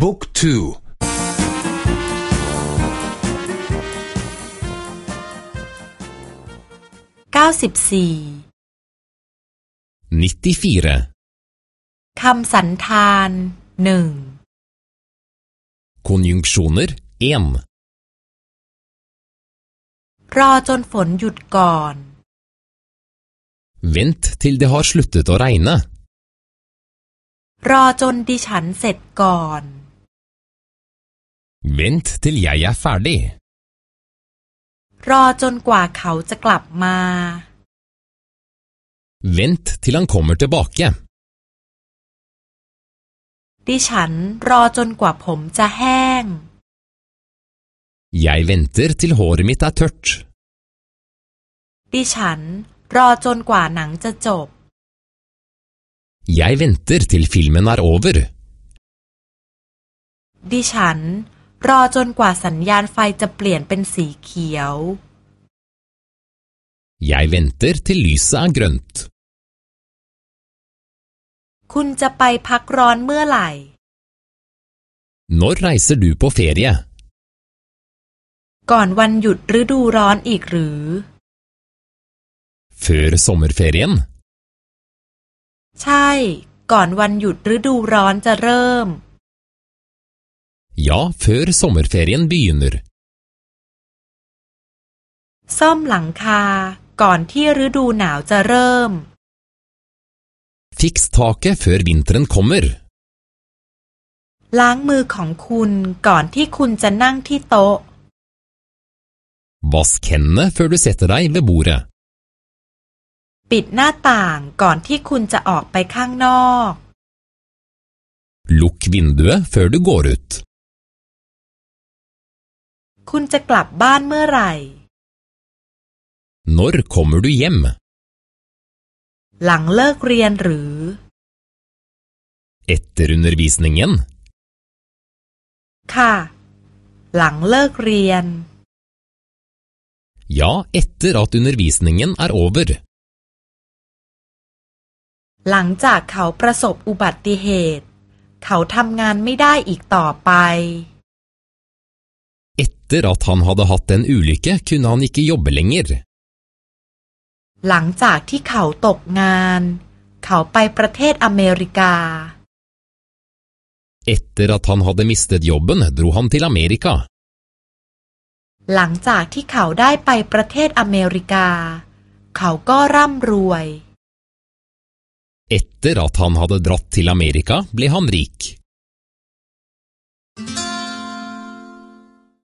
book twoเก้าสิบสี่ nittifireคำสันธานหนึ่ง konjunksjoner 1รอจนฝนหยุดก่อน Vent til det har sluttet å regne รอจนดิฉันเสร็จก่อน Vent til jeg er ferdig รอจนกว่าเขาจะกลับมา Vent til han kommer tilbake ดิฉันรอจนกว่าผมจะแห้ง Jeg venter til håret mitt er tørt ดิฉันรอจนกว่าหนังจะจบ Jeg venter til filmen er over ดิฉัน รอจนกว่าสัญญาณไฟจะเปลี่ยนเป็นสีเขียว Jeg venter til lyset er grønt คุณจะไปพักร้อนเมื่อไหร่ Når reiser du på ferie ก่อนวันหยุดฤดูร้อนอีกหรือ Før sommerferien ใช่ ก่อนวันหยุดฤดูร้อนจะเริ่ม Ja, før sommerferien begynner ซ่อมหลังคาก่อนที่ฤดูหนาวจะเริ่ม Fiks taket før vinteren kommer ล้างมือของคุณก่อนที่คุณจะนั่งที่โต๊ะ Vask hendene før du setter deg ved bordet ปิดหน้าต่างก่อนที่คุณจะออกไปข้างนอก Lukk vinduet før du går ut คุณจะกลับบ้านเมื่อไหร่ Når kommer du hjem หลังเลิกเรียนหรือ Etter undervisningen ค่ะ หลังเลิกเรียน Ja, etter at undervisningen er over หลังจากเขาประสบอุบัติเหตุ เขาทำงานไม่ได้อีกต่อไป Etter at han hadde hatt en ulykke, kunne han ikke jobbe lenger หลังจากที่เขาตกงาน เขาไปประเทศอเมริกา Etter at han hadde mistet jobben, dro han til Amerika หลังจากที่เขาได้ไปประเทศอเมริกา เขาก็ร่ำรวย Etter at han hadde dratt til Amerika, ble han rik